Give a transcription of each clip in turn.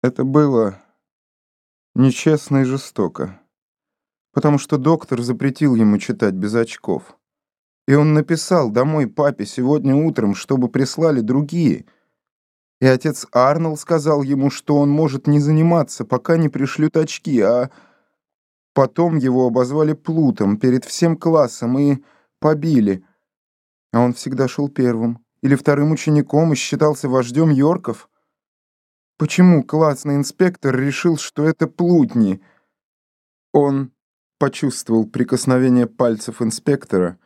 Это было нечестно и жестоко, потому что доктор запретил ему читать без очков. И он написал домой папе сегодня утром, чтобы прислали другие. И отец Арнольд сказал ему, что он может не заниматься, пока не пришлют очки, а потом его обозвали плутом перед всем классом и побили. А он всегда шел первым или вторым учеником и считался вождем Йорков. Почему классный инспектор решил, что это плутни? Он почувствовал прикосновение пальцев инспектора,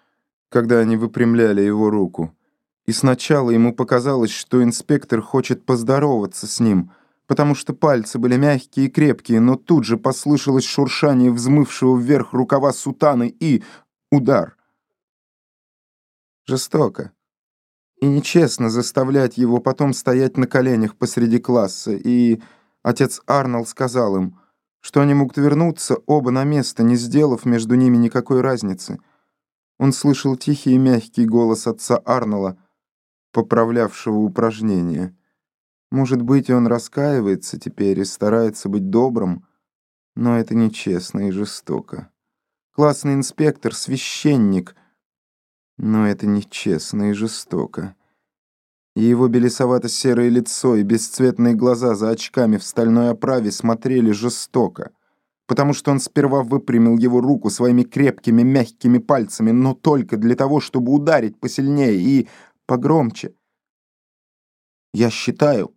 когда они выпрямляли его руку. И сначала ему показалось, что инспектор хочет поздороваться с ним, потому что пальцы были мягкие и крепкие, но тут же послышалось шуршание взмывшего вверх рукава сутаны и удар. Жестоко и нечестно заставлять его потом стоять на коленях посреди класса, и отец Арнольд сказал им, что они могут вернуться оба на место, не сделав между ними никакой разницы. Он слышал тихий и мягкий голос отца Арнольда, поправлявшего упражнение. Может быть, он раскаивается теперь и старается быть добрым, но это нечестно и жестоко. Классный инспектор, священник — но это нечестно и жестоко. И его белесовато-серое лицо и бесцветные глаза за очками в стальной оправе смотрели жестоко, потому что он сперва выпрямил его руку своими крепкими мягкими пальцами, но только для того, чтобы ударить посильнее и погромче. «Я считаю,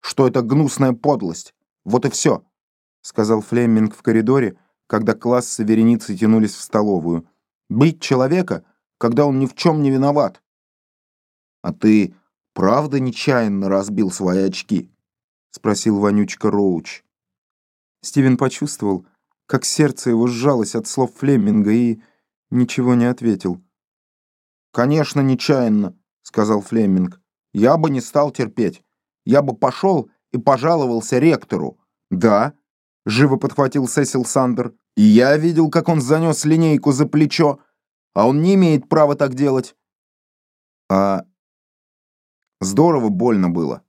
что это гнусная подлость. Вот и все», — сказал Флеминг в коридоре, когда классы вереницы тянулись в столовую. «Быть человека — когда он ни в чем не виноват. А ты правда нечаянно разбил свои очки? Спросил вонючка Роуч. Стивен почувствовал, как сердце его сжалось от слов Флеминга и ничего не ответил. «Конечно, нечаянно», — сказал Флеминг. «Я бы не стал терпеть. Я бы пошел и пожаловался ректору». «Да», — живо подхватил Сесил Сандер. «И я видел, как он занес линейку за плечо а он не имеет права так делать. А здорово больно было,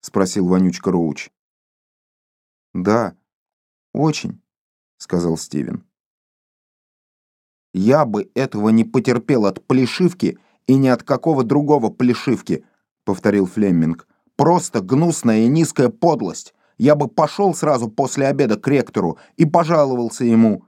спросил вонючка Роуч. Да, очень, сказал Стивен. Я бы этого не потерпел от плешивки и ни от какого другого плешивки, повторил Флеминг. Просто гнусная и низкая подлость. Я бы пошел сразу после обеда к ректору и пожаловался ему.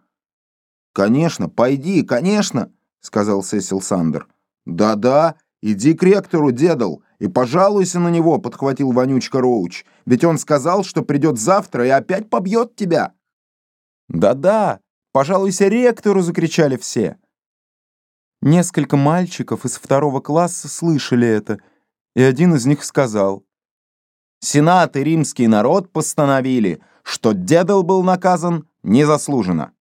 Конечно, пойди, конечно, — сказал Сесил Сандер. «Да-да, иди к ректору, дедал, и пожалуйся на него», — подхватил вонючка Роуч. «Ведь он сказал, что придет завтра и опять побьет тебя». «Да-да, пожалуйся ректору», — закричали все. Несколько мальчиков из второго класса слышали это, и один из них сказал. «Сенат и римский народ постановили, что дедал был наказан незаслуженно».